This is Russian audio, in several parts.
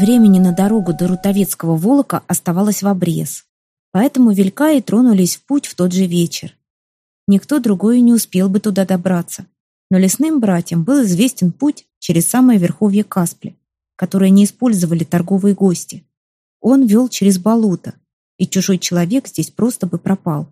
Времени на дорогу до Рутовецкого Волока оставалось в обрез. Поэтому Велька и тронулись в путь в тот же вечер. Никто другой не успел бы туда добраться. Но лесным братьям был известен путь через самое верховье Каспли, которое не использовали торговые гости. Он вел через болото, и чужой человек здесь просто бы пропал.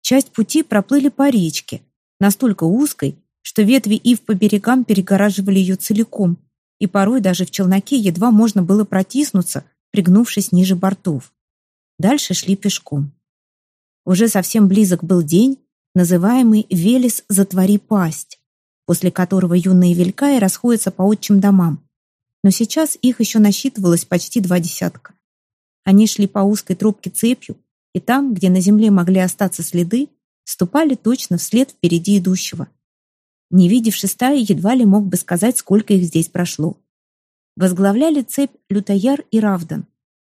Часть пути проплыли по речке, настолько узкой, что ветви ив по берегам перегораживали ее целиком, и порой даже в челноке едва можно было протиснуться, пригнувшись ниже бортов. Дальше шли пешком. Уже совсем близок был день, называемый «Велес, затвори пасть», после которого юные велькаи расходятся по отчим домам. Но сейчас их еще насчитывалось почти два десятка. Они шли по узкой тропке цепью, и там, где на земле могли остаться следы, ступали точно вслед впереди идущего. Не видевши стаи, едва ли мог бы сказать, сколько их здесь прошло. Возглавляли цепь Лютояр и Равдан.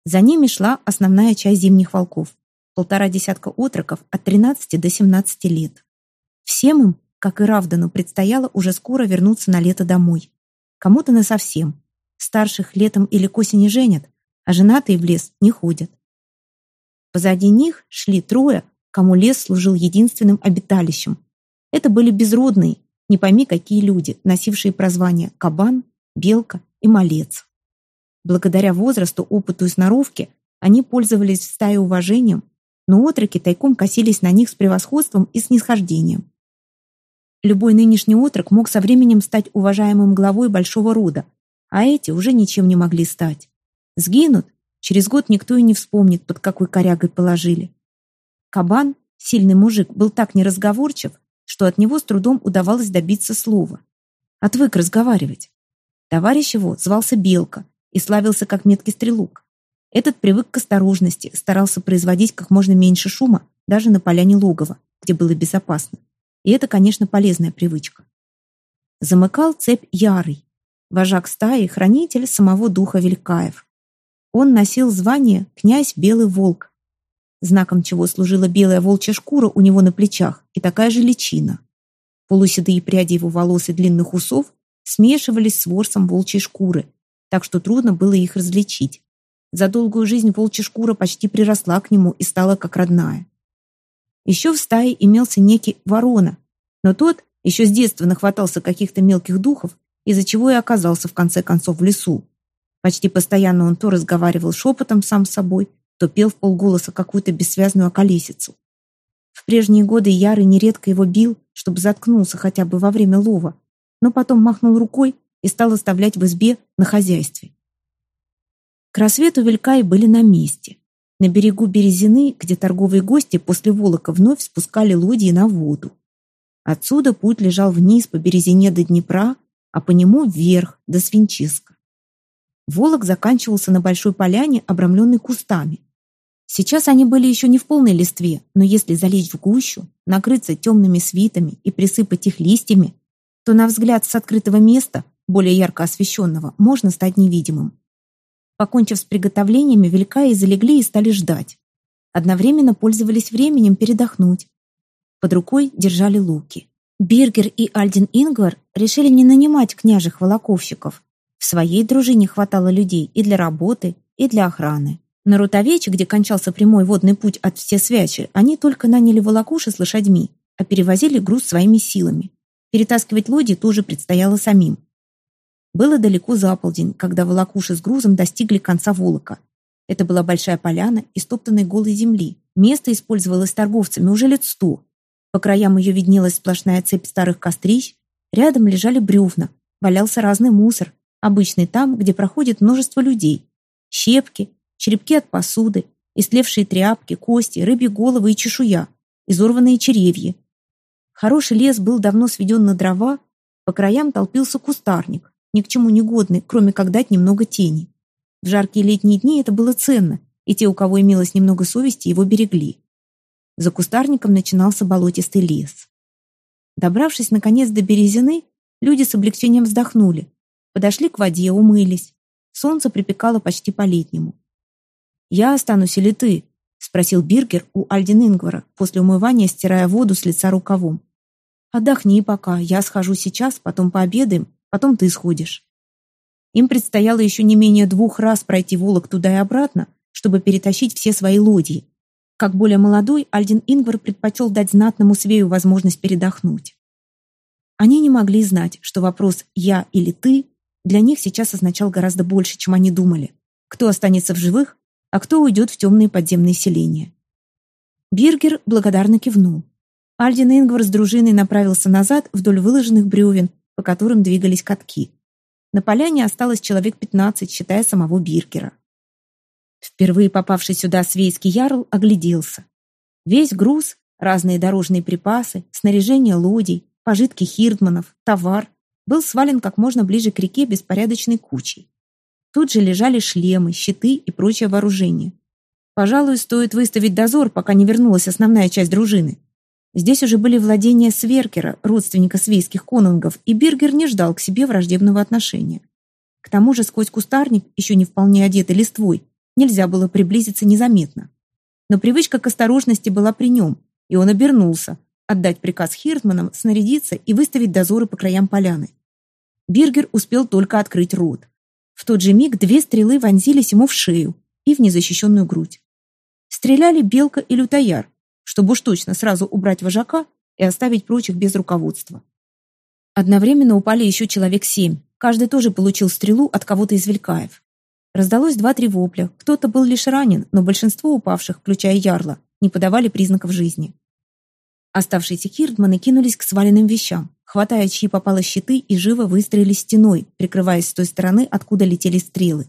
За ними шла основная часть зимних волков полтора десятка отроков от 13 до 17 лет. Всем им, как и Равдану, предстояло уже скоро вернуться на лето домой. Кому-то насовсем. Старших летом или к осени женят, а женатые в лес не ходят. Позади них шли трое, кому лес служил единственным обиталищем. Это были безродные, не пойми какие люди, носившие прозвания «кабан», «белка» и «малец». Благодаря возрасту, опыту и сноровке они пользовались в стае уважением но отроки тайком косились на них с превосходством и снисхождением. Любой нынешний отрок мог со временем стать уважаемым главой большого рода, а эти уже ничем не могли стать. Сгинут, через год никто и не вспомнит, под какой корягой положили. Кабан, сильный мужик, был так неразговорчив, что от него с трудом удавалось добиться слова. Отвык разговаривать. Товарищ его звался Белка и славился как меткий стрелок. Этот привык к осторожности, старался производить как можно меньше шума даже на поляне логова, где было безопасно. И это, конечно, полезная привычка. Замыкал цепь Ярый, вожак стаи, хранитель самого духа Велькаев. Он носил звание «князь Белый Волк», знаком чего служила белая волчья шкура у него на плечах и такая же личина. Полуседые пряди его волос и длинных усов смешивались с ворсом волчьей шкуры, так что трудно было их различить. За долгую жизнь волчья шкура почти приросла к нему и стала как родная. Еще в стае имелся некий ворона, но тот еще с детства нахватался каких-то мелких духов, из-за чего и оказался в конце концов в лесу. Почти постоянно он то разговаривал шепотом сам с собой, то пел в полголоса какую-то бессвязную околесицу. В прежние годы Ярый нередко его бил, чтобы заткнулся хотя бы во время лова, но потом махнул рукой и стал оставлять в избе на хозяйстве. К рассвету Вилькаи были на месте. На берегу Березины, где торговые гости после Волока вновь спускали лодии на воду. Отсюда путь лежал вниз по Березине до Днепра, а по нему вверх, до Свинчиска. Волок заканчивался на большой поляне, обрамленной кустами. Сейчас они были еще не в полной листве, но если залечь в гущу, накрыться темными свитами и присыпать их листьями, то на взгляд с открытого места, более ярко освещенного, можно стать невидимым. Покончив с приготовлениями, Велькаи залегли и стали ждать. Одновременно пользовались временем передохнуть. Под рукой держали луки. Биргер и Альдин Ингвар решили не нанимать княжих волоковщиков. В своей дружине хватало людей и для работы, и для охраны. На Рутовече, где кончался прямой водный путь от Всесвячи, они только наняли волокуши с лошадьми, а перевозили груз своими силами. Перетаскивать лоди тоже предстояло самим. Было далеко за полдень, когда волокуши с грузом достигли конца Волока. Это была большая поляна, истоптанной голой земли. Место использовалось торговцами уже лет сто. По краям ее виднелась сплошная цепь старых кострищ. Рядом лежали бревна, валялся разный мусор, обычный там, где проходит множество людей. Щепки, черепки от посуды, истлевшие тряпки, кости, рыбьи головы и чешуя, изорванные черевья. Хороший лес был давно сведен на дрова, по краям толпился кустарник ни к чему не годный, кроме как дать немного тени. В жаркие летние дни это было ценно, и те, у кого имелось немного совести, его берегли. За кустарником начинался болотистый лес. Добравшись, наконец, до березины, люди с облегчением вздохнули. Подошли к воде, умылись. Солнце припекало почти по-летнему. «Я останусь или ты?» — спросил Биргер у Альдин Ингвара, после умывания стирая воду с лица рукавом. «Отдохни пока, я схожу сейчас, потом пообедаем, Потом ты сходишь. Им предстояло еще не менее двух раз пройти Волок туда и обратно, чтобы перетащить все свои лодии. Как более молодой, Альдин Ингвар предпочел дать знатному свею возможность передохнуть. Они не могли знать, что вопрос «я» или «ты» для них сейчас означал гораздо больше, чем они думали. Кто останется в живых, а кто уйдет в темные подземные селения. Биргер благодарно кивнул. Альдин Ингвар с дружиной направился назад вдоль выложенных бревен, по которым двигались катки. На поляне осталось человек 15, считая самого Биргера. Впервые попавший сюда свейский ярл огляделся. Весь груз, разные дорожные припасы, снаряжение лодий, пожитки хирдманов, товар был свален как можно ближе к реке беспорядочной кучей. Тут же лежали шлемы, щиты и прочее вооружение. Пожалуй, стоит выставить дозор, пока не вернулась основная часть дружины. Здесь уже были владения Сверкера, родственника свейских конунгов, и Биргер не ждал к себе враждебного отношения. К тому же сквозь кустарник, еще не вполне одетый листвой, нельзя было приблизиться незаметно. Но привычка к осторожности была при нем, и он обернулся, отдать приказ Хиртманам снарядиться и выставить дозоры по краям поляны. Биргер успел только открыть рот. В тот же миг две стрелы вонзились ему в шею и в незащищенную грудь. Стреляли Белка и Лютояр, чтобы уж точно сразу убрать вожака и оставить прочих без руководства. Одновременно упали еще человек семь. Каждый тоже получил стрелу от кого-то из Велькаев. Раздалось два-три вопля. Кто-то был лишь ранен, но большинство упавших, включая Ярла, не подавали признаков жизни. Оставшиеся хирдманы кинулись к сваленным вещам, хватая чьи попало щиты и живо выстроили стеной, прикрываясь с той стороны, откуда летели стрелы.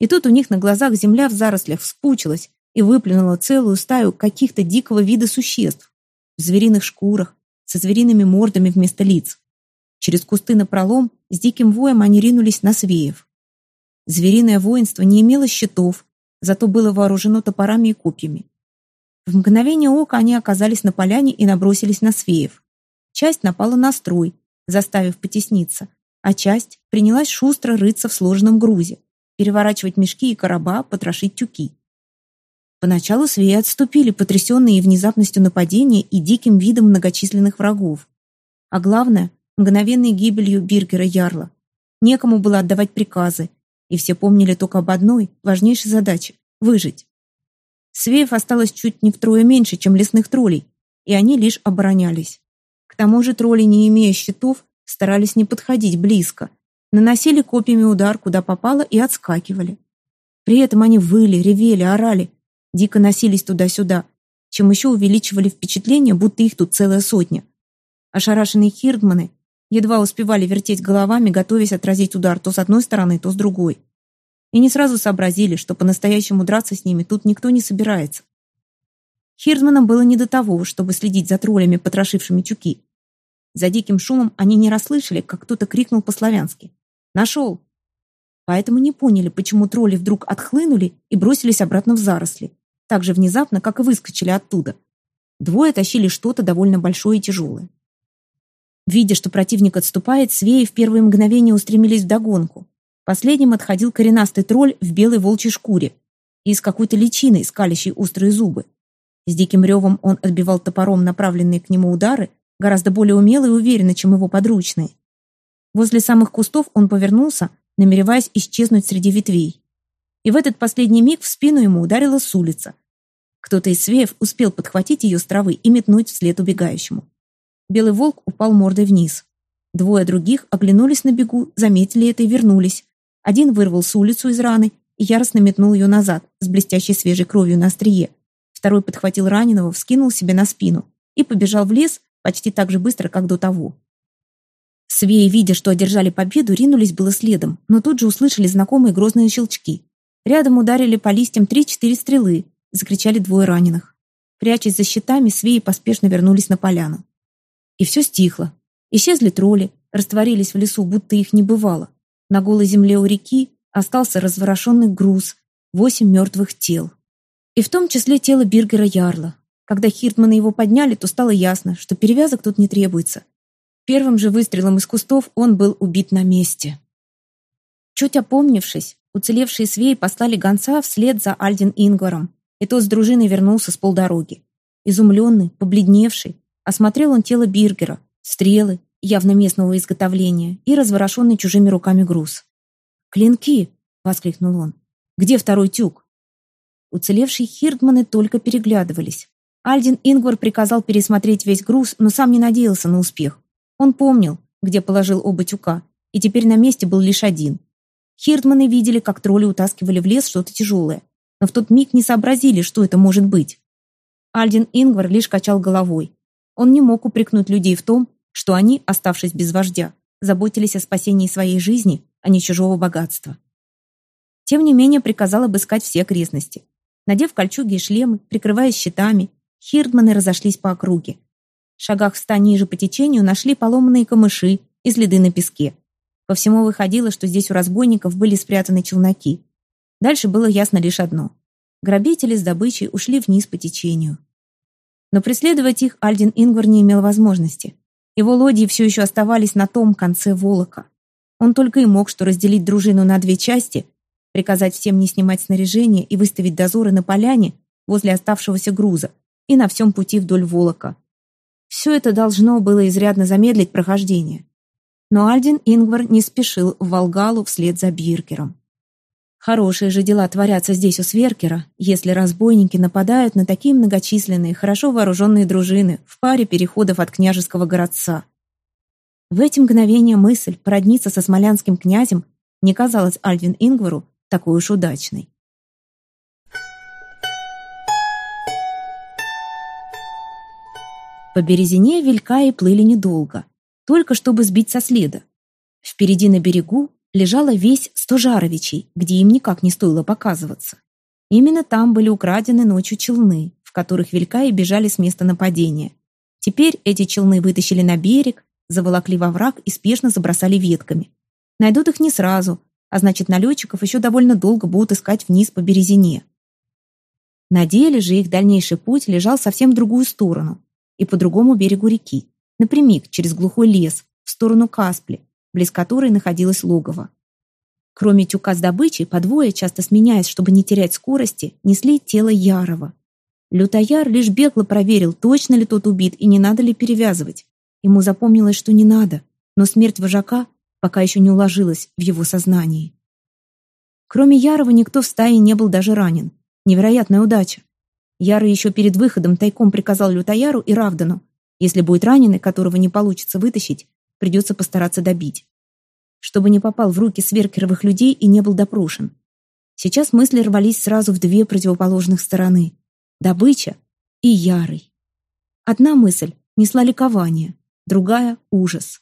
И тут у них на глазах земля в зарослях вспучилась и выплюнула целую стаю каких-то дикого вида существ в звериных шкурах, со звериными мордами вместо лиц. Через кусты на пролом с диким воем они ринулись на свеев. Звериное воинство не имело щитов, зато было вооружено топорами и копьями. В мгновение ока они оказались на поляне и набросились на свеев. Часть напала на строй, заставив потесниться, а часть принялась шустро рыться в сложенном грузе, переворачивать мешки и короба, потрошить тюки. Поначалу свеи отступили, потрясенные внезапностью нападения и диким видом многочисленных врагов. А главное, мгновенной гибелью Биргера Ярла. Некому было отдавать приказы, и все помнили только об одной, важнейшей задаче — выжить. Свеев осталось чуть не втрое меньше, чем лесных троллей, и они лишь оборонялись. Тому же тролли, не имея щитов, старались не подходить близко, наносили копьями удар, куда попало, и отскакивали. При этом они выли, ревели, орали, дико носились туда-сюда, чем еще увеличивали впечатление, будто их тут целая сотня. Ошарашенные хирдманы едва успевали вертеть головами, готовясь отразить удар то с одной стороны, то с другой и не сразу сообразили, что по-настоящему драться с ними тут никто не собирается. Хирдманам было не до того, чтобы следить за троллями, потрошившими чуки. За диким шумом они не расслышали, как кто-то крикнул по-славянски «Нашел!». Поэтому не поняли, почему тролли вдруг отхлынули и бросились обратно в заросли, так же внезапно, как и выскочили оттуда. Двое тащили что-то довольно большое и тяжелое. Видя, что противник отступает, свеи в первые мгновения устремились вдогонку, Последним отходил коренастый тролль в белой волчьей шкуре и с какой-то личиной, скалящей острые зубы. С диким ревом он отбивал топором направленные к нему удары, гораздо более умело и уверенно, чем его подручные. Возле самых кустов он повернулся, намереваясь исчезнуть среди ветвей. И в этот последний миг в спину ему ударила с улица. Кто-то из свеев успел подхватить ее с травы и метнуть вслед убегающему. Белый волк упал мордой вниз. Двое других оглянулись на бегу, заметили это и вернулись, один вырвал с улицу из раны и яростно метнул ее назад, с блестящей свежей кровью на острие. Второй подхватил раненого, вскинул себе на спину и побежал в лес почти так же быстро, как до того. Свеи, видя, что одержали победу, ринулись было следом, но тут же услышали знакомые грозные щелчки. Рядом ударили по листьям три-четыре стрелы, закричали двое раненых. Прячась за щитами, свеи поспешно вернулись на поляну. И все стихло. Исчезли тролли, растворились в лесу, будто их не бывало. На голой земле у реки остался разворошенный груз, восемь мертвых тел. И в том числе тело Биргера Ярла. Когда Хиртманы его подняли, то стало ясно, что перевязок тут не требуется. Первым же выстрелом из кустов он был убит на месте. Чуть опомнившись, уцелевшие свеи послали гонца вслед за Альдин Ингваром, и тот с дружиной вернулся с полдороги. Изумленный, побледневший, осмотрел он тело Биргера, стрелы, явно местного изготовления, и разворошенный чужими руками груз. «Клинки!» — воскликнул он. «Где второй тюк?» Уцелевшие хирдманы только переглядывались. Альдин Ингвар приказал пересмотреть весь груз, но сам не надеялся на успех. Он помнил, где положил оба тюка, и теперь на месте был лишь один. Хирдманы видели, как тролли утаскивали в лес что-то тяжелое, но в тот миг не сообразили, что это может быть. Альдин Ингвар лишь качал головой. Он не мог упрекнуть людей в том, что они, оставшись без вождя, заботились о спасении своей жизни, а не чужого богатства. Тем не менее приказал обыскать все окрестности. Надев кольчуги и шлемы, прикрываясь щитами, хирдманы разошлись по округе. В шагах в ста ниже по течению нашли поломанные камыши и следы на песке. По всему выходило, что здесь у разбойников были спрятаны челноки. Дальше было ясно лишь одно. Грабители с добычей ушли вниз по течению. Но преследовать их Альдин Ингвар не имел возможности. Его лодии все еще оставались на том конце Волока. Он только и мог что разделить дружину на две части, приказать всем не снимать снаряжение и выставить дозоры на поляне возле оставшегося груза и на всем пути вдоль Волока. Все это должно было изрядно замедлить прохождение. Но Альдин Ингвар не спешил в Волгалу вслед за Биркером. Хорошие же дела творятся здесь у Сверкера, если разбойники нападают на такие многочисленные, хорошо вооруженные дружины в паре переходов от княжеского городца. В эти мгновения мысль породниться со смолянским князем не казалась Альвин Ингвару такой уж удачной. По березине Вилькаи плыли недолго, только чтобы сбить со следа. Впереди на берегу лежала весь Стожаровичей, где им никак не стоило показываться. Именно там были украдены ночью челны, в которых Вилькаи бежали с места нападения. Теперь эти челны вытащили на берег, заволокли во враг и спешно забросали ветками. Найдут их не сразу, а значит, налетчиков еще довольно долго будут искать вниз по березине. На деле же их дальнейший путь лежал совсем в другую сторону, и по другому берегу реки, напрямик через глухой лес, в сторону Каспли, близ которой находилось логово. Кроме тюка с добычей, по двое, часто сменяясь, чтобы не терять скорости, несли тело Ярова. Лютояр лишь бегло проверил, точно ли тот убит и не надо ли перевязывать. Ему запомнилось, что не надо, но смерть вожака пока еще не уложилась в его сознании. Кроме Ярова никто в стае не был даже ранен. Невероятная удача. Ярый еще перед выходом тайком приказал Лютояру и Равдану, если будет раненый, которого не получится вытащить, придется постараться добить. Чтобы не попал в руки сверкеровых людей и не был допрошен. Сейчас мысли рвались сразу в две противоположных стороны. Добыча и Ярый. Одна мысль несла ликование, другая — ужас.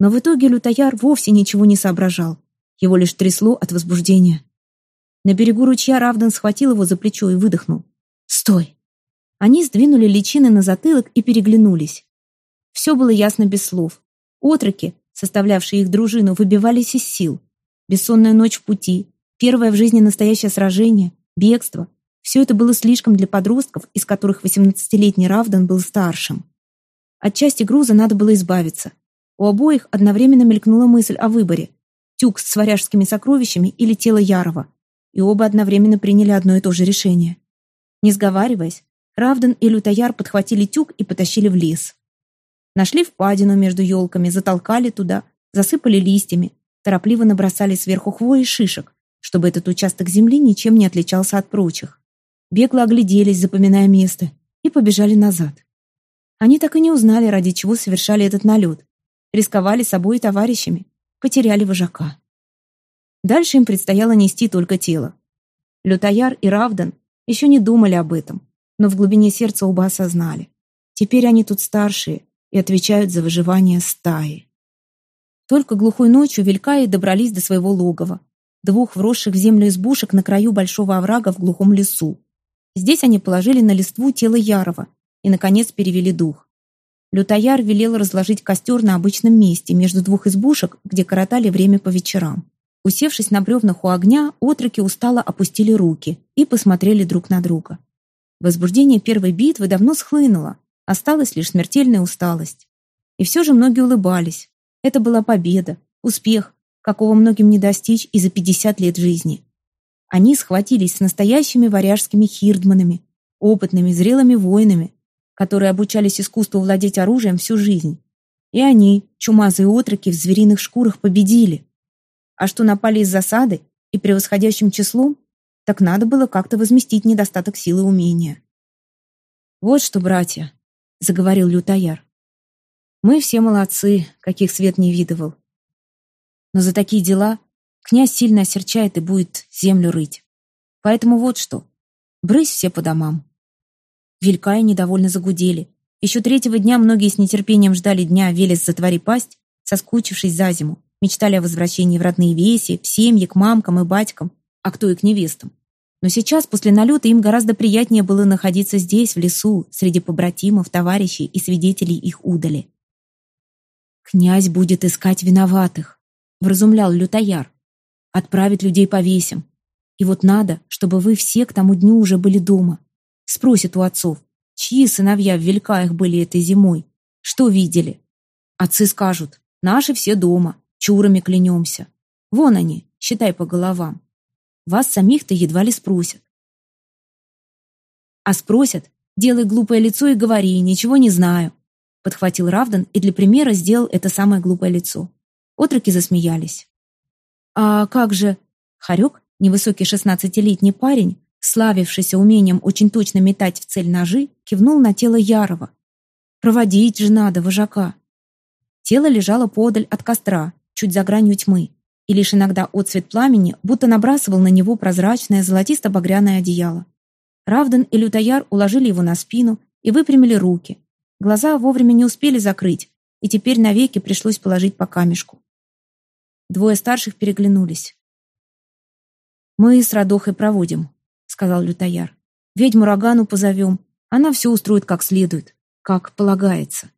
Но в итоге Лютояр вовсе ничего не соображал. Его лишь трясло от возбуждения. На берегу ручья Равдан схватил его за плечо и выдохнул. «Стой!» Они сдвинули личины на затылок и переглянулись. Все было ясно без слов. Отроки, составлявшие их дружину, выбивались из сил. Бессонная ночь в пути, первое в жизни настоящее сражение, бегство. Все это было слишком для подростков, из которых 18-летний Равдан был старшим. От части груза надо было избавиться. У обоих одновременно мелькнула мысль о выборе. Тюк с сваряжскими сокровищами или тело Ярова. И оба одновременно приняли одно и то же решение. Не сговариваясь, Равдан и Лютояр подхватили тюк и потащили в лес. Нашли впадину между елками, затолкали туда, засыпали листьями, торопливо набросали сверху хвои и шишек, чтобы этот участок земли ничем не отличался от прочих. Бегло огляделись, запоминая место, и побежали назад. Они так и не узнали, ради чего совершали этот налет. Рисковали собой и товарищами, потеряли вожака. Дальше им предстояло нести только тело. Лютояр и Равдан еще не думали об этом, но в глубине сердца оба осознали. Теперь они тут старшие и отвечают за выживание стаи. Только глухой ночью Вилькаи добрались до своего логова, двух вросших в землю избушек на краю большого оврага в глухом лесу. Здесь они положили на листву тело Ярова и, наконец, перевели дух. Лютояр велел разложить костер на обычном месте, между двух избушек, где коротали время по вечерам. Усевшись на бревнах у огня, отроки устало опустили руки и посмотрели друг на друга. Возбуждение первой битвы давно схлынуло, осталась лишь смертельная усталость. И все же многие улыбались. Это была победа, успех, какого многим не достичь и за 50 лет жизни. Они схватились с настоящими варяжскими хирдманами, опытными, зрелыми воинами, которые обучались искусству владеть оружием всю жизнь. И они, чумазые отроки в звериных шкурах, победили. А что напали из засады и превосходящим числом, так надо было как-то возместить недостаток силы умения. «Вот что, братья», — заговорил лютояр, — «мы все молодцы, каких свет не видывал. Но за такие дела князь сильно осерчает и будет землю рыть. Поэтому вот что, брысь все по домам». Вилькаи недовольно загудели. Еще третьего дня многие с нетерпением ждали дня «Велес, затвори пасть», соскучившись за зиму, мечтали о возвращении в родные веси, в семьи, к мамкам и батькам, а кто и к невестам. Но сейчас, после налета, им гораздо приятнее было находиться здесь, в лесу, среди побратимов, товарищей и свидетелей их удали. «Князь будет искать виноватых», — вразумлял лютояр. «Отправить людей по весям. И вот надо, чтобы вы все к тому дню уже были дома. Спросит у отцов, чьи сыновья в Велькаях были этой зимой, что видели. Отцы скажут, наши все дома, чурами клянемся. Вон они, считай по головам. Вас самих-то едва ли спросят. А спросят, делай глупое лицо и говори, ничего не знаю. Подхватил Равдан и для примера сделал это самое глупое лицо. Отроки засмеялись. А как же... Харек, невысокий шестнадцатилетний парень, славившийся умением очень точно метать в цель ножи, кивнул на тело Ярова. «Проводить же надо, вожака!» Тело лежало подаль от костра, чуть за гранью тьмы и лишь иногда отцвет пламени будто набрасывал на него прозрачное золотисто-багряное одеяло. Равдан и Лютояр уложили его на спину и выпрямили руки. Глаза вовремя не успели закрыть, и теперь навеки пришлось положить по камешку. Двое старших переглянулись. «Мы с Радохой проводим», — сказал Лютояр. «Ведьму Рогану позовем, она все устроит как следует, как полагается».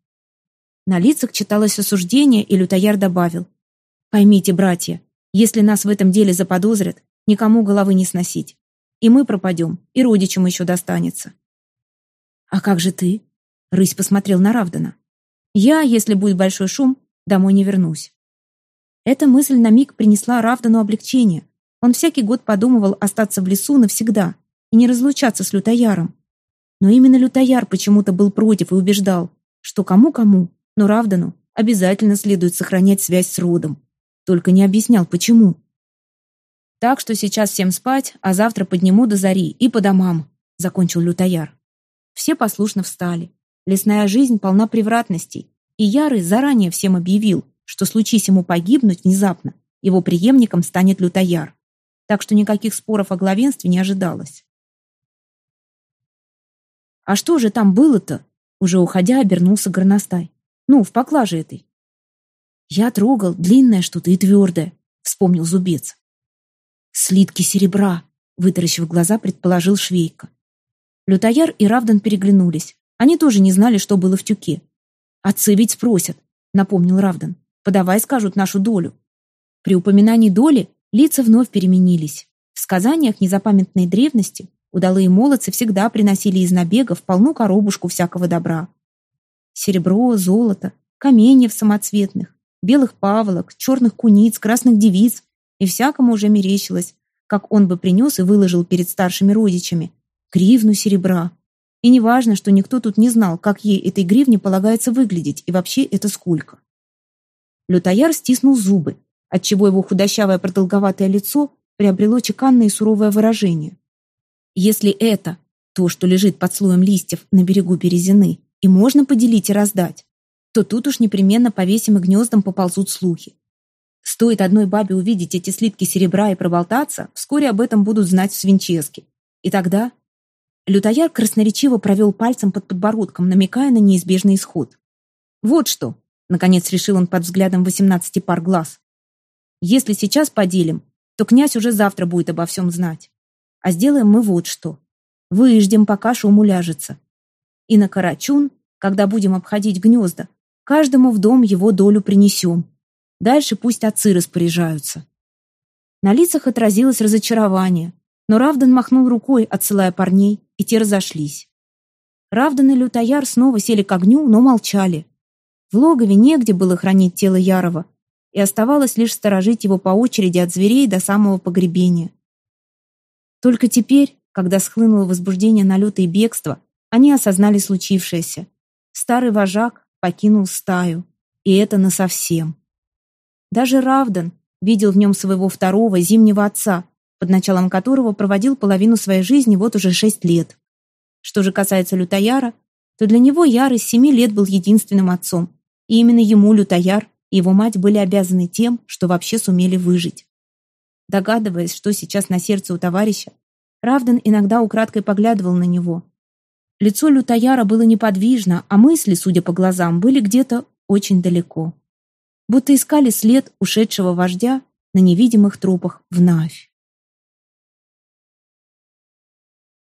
На лицах читалось осуждение, и Лютояр добавил. Поймите, братья, если нас в этом деле заподозрят, никому головы не сносить. И мы пропадем, и родичам еще достанется. А как же ты? Рысь посмотрел на Равдана. Я, если будет большой шум, домой не вернусь. Эта мысль на миг принесла Равдану облегчение. Он всякий год подумывал остаться в лесу навсегда и не разлучаться с Лютояром. Но именно Лютояр почему-то был против и убеждал, что кому-кому, но Равдану обязательно следует сохранять связь с родом. Только не объяснял, почему. Так что сейчас всем спать, а завтра подниму до зари и по домам, закончил лютояр. Все послушно встали. Лесная жизнь полна превратностей, и Ярый заранее всем объявил, что случись ему погибнуть внезапно, его преемником станет лютояр. Так что никаких споров о главенстве не ожидалось. «А что же там было-то?» Уже уходя, обернулся горностай. «Ну, в поклаже этой. «Я трогал длинное что-то и твердое», — вспомнил зубец. «Слитки серебра», — вытаращив глаза, предположил Швейка. Лютояр и Равдан переглянулись. Они тоже не знали, что было в тюке. «Отцы ведь спросят», — напомнил Равдан. «Подавай, скажут, нашу долю». При упоминании доли лица вновь переменились. В сказаниях незапамятной древности удалые молодцы всегда приносили из набегов полну коробушку всякого добра. Серебро, золото, каменьев самоцветных, белых паволок, черных куниц, красных девиц, и всякому уже мерещилось, как он бы принес и выложил перед старшими родичами гривну серебра. И неважно, что никто тут не знал, как ей этой гривне полагается выглядеть, и вообще это сколько. Лютояр стиснул зубы, отчего его худощавое продолговатое лицо приобрело чеканное и суровое выражение. Если это, то, что лежит под слоем листьев на берегу Березины, и можно поделить и раздать, то тут уж непременно повесим и гнездом поползут слухи. Стоит одной бабе увидеть эти слитки серебра и проболтаться, вскоре об этом будут знать в Свинческе. И тогда... Лютояр красноречиво провел пальцем под подбородком, намекая на неизбежный исход. «Вот что!» — наконец решил он под взглядом восемнадцати пар глаз. «Если сейчас поделим, то князь уже завтра будет обо всем знать. А сделаем мы вот что. Выждем, пока шум уляжется. И на Карачун, когда будем обходить гнезда, Каждому в дом его долю принесем. Дальше пусть отцы распоряжаются. На лицах отразилось разочарование, но Равдан махнул рукой, отсылая парней, и те разошлись. Равдан и Лютояр снова сели к огню, но молчали. В логове негде было хранить тело Ярова, и оставалось лишь сторожить его по очереди от зверей до самого погребения. Только теперь, когда схлынуло возбуждение налета и бегства, они осознали случившееся. Старый вожак, покинул стаю, и это насовсем. Даже Равдан, видел в нем своего второго зимнего отца, под началом которого проводил половину своей жизни вот уже шесть лет. Что же касается Лютояра, то для него Яр из семи лет был единственным отцом, и именно ему Лютояр и его мать были обязаны тем, что вообще сумели выжить. Догадываясь, что сейчас на сердце у товарища, Равден иногда украдкой поглядывал на него. Лицо Лютояра было неподвижно, а мысли, судя по глазам, были где-то очень далеко. Будто искали след ушедшего вождя на невидимых трупах в Навь.